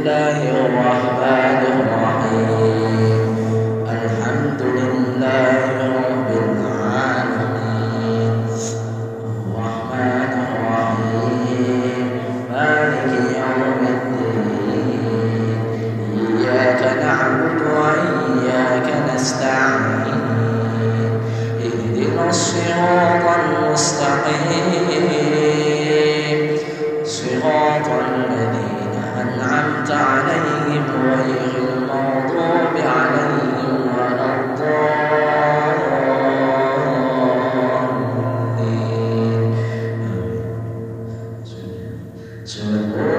الله الرحمن children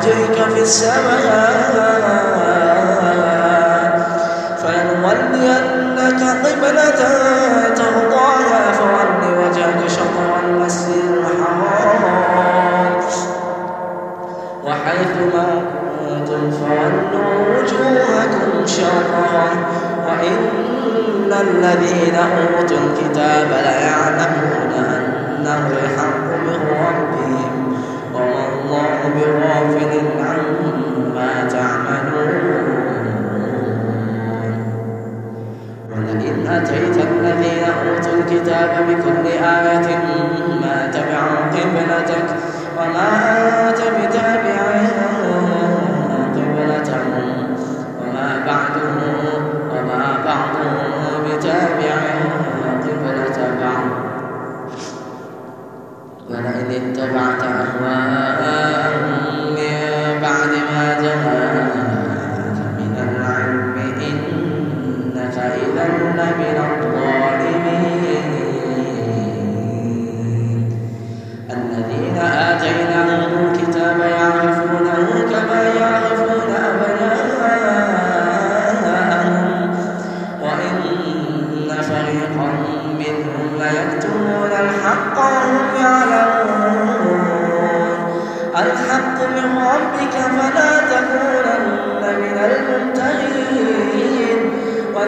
وجهك في السماء فلنولينك قبلة ترضاها فول وجهك شطر المسجد الحرام. وحيث ما كنتم فولوا وجوهكم شطرا وإن الذين أوتوا الكتاب ليعلمون أنه الحق من ربهم. بغافل عما تعملون. ولئن أتيت الذين أوتوا الكتاب بكل آية ما تبعوا قبلتك وما أنت بتابع قبلتهم وما بعدهم وما بعضهم بتابع قبلة بعض. ولئن اتبعت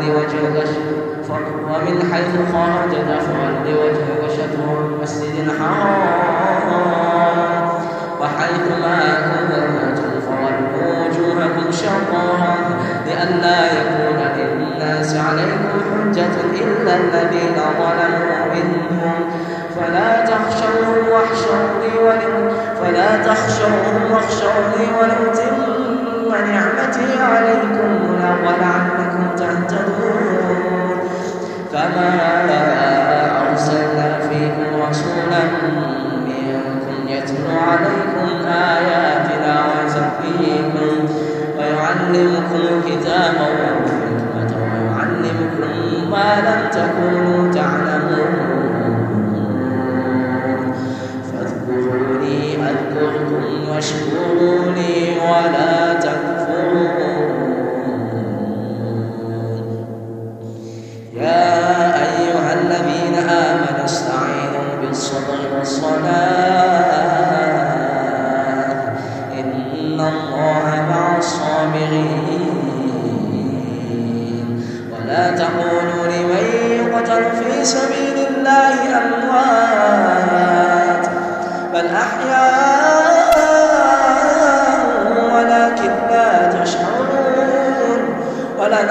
خرجت فول وجهك ومن حيث خرجت فول وجهك شطر المسجد الحرام وحيث ما كنتم فولوا وجوهكم شطرا لئلا يكون للناس عليكم حجة إلا الذين ظلموا منهم. فلا تخشوهم واخشوني فلا تخشوهم واخشوني ولأتم ونعمتي عليكم ولعلكم تهتدون فما أرسلنا فيكم رسولا منكم يتلو عليكم آياتنا ويزكيكم ويعلمكم الكتاب والحكمة ويعلمكم ما لم تكونوا تعلمون فاذكروني أذكركم واشكروني لي ولا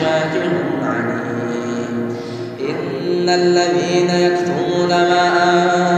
شاكر عليم. إن الذين يكتمون ما أنزل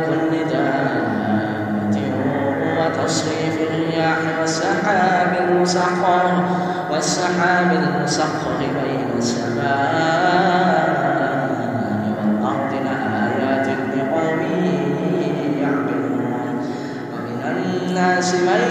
والسيف الرياح والسحاب المسخر والسحاب المسخر بين السماء والأرض لآيات لقوم يعقلون. ومن الناس من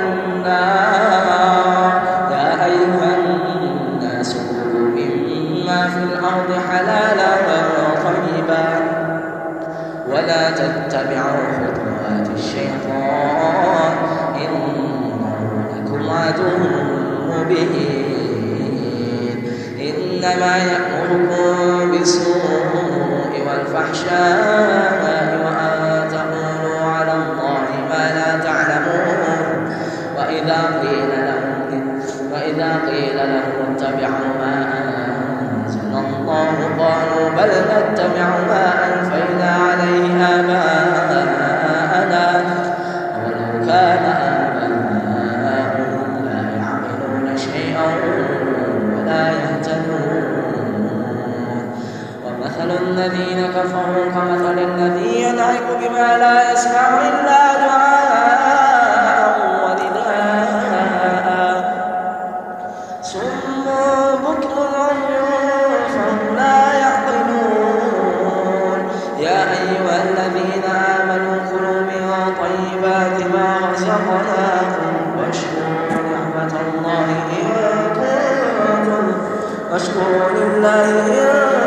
إنما يأمركم بالسوء والفحشاء كفروا كمثل الذي ينعق بما لا يسمع إلا دعاء ونداء صم بكم عمي فهم لا يعقلون يا أيها الذين آمنوا كلوا من طيبات ما رزقناكم واشكروا نعمة الله إن كنتم واشكروا لله إن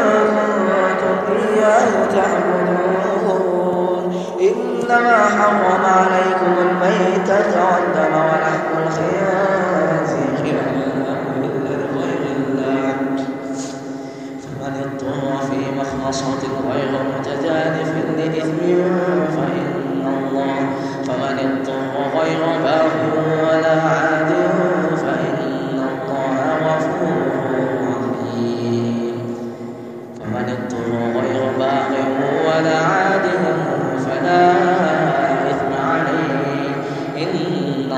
إياه تعبدون إنما حرم عليكم الميتة والدم ولحم الخنزير. الله فمن اضطر في غير متجانف لإثم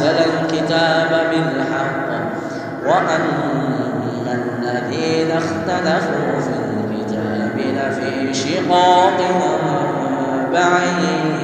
الله نزل الكتاب بالحق وأن الذين اختلفوا في الكتاب لفي شقاق بعيد.